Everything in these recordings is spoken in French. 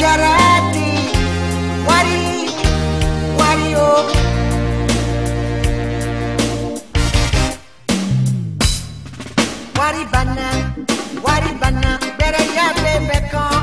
jarati wari wari o. wari bana wari bana gbẹrẹ ya bẹ bẹ kan.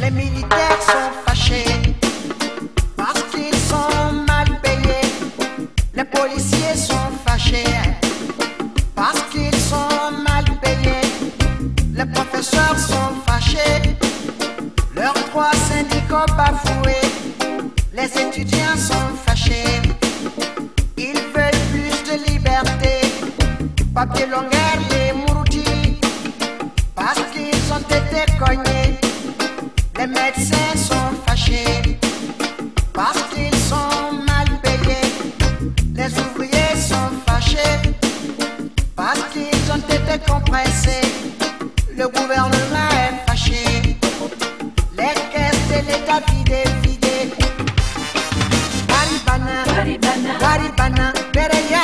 Les militaires sont fâchés parce qu'ils sont mal payés. Les policiers sont fâchés parce qu'ils sont mal payés. Les professeurs sont fâchés. Leurs droits syndicaux bafoués. Les étudiants sont fâchés. Les mouroutis. Parce qu'ils ont été cognés. Les médecins sont fâchés. Parce qu'ils sont mal payés. Les ouvriers sont fâchés. Parce qu'ils ont été compressés. Le gouvernement est fâché. Les caisses de l'État vidées, vidées. Waribana, Waribana. Waribana, Bereya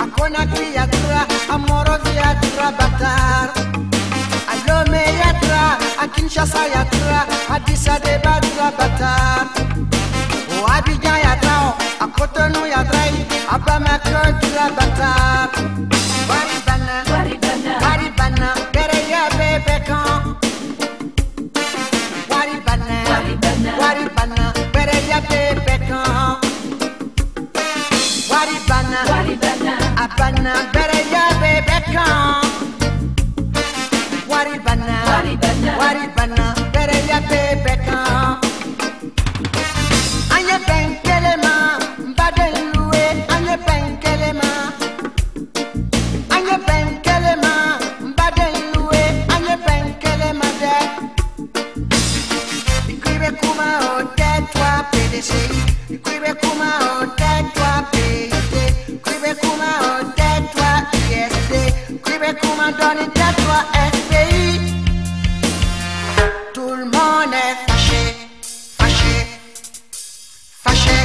I'm gonna create Abana bereya bebe kan. Waribana, waribana bereya bebe kan. An ye bɛn kelen ma, n baden lu ye. An ye bɛn kelen ma. An ye bɛn kelen ma, n baden lu ye. An ye bɛn kelen ma dɛ. K'i bɛ kuma o tɛ to a PDC. K'i bɛ kuma o tɛ to a PDC. m'a donné ta toi FPI. Tout le monde est fâché, fâché, fâché.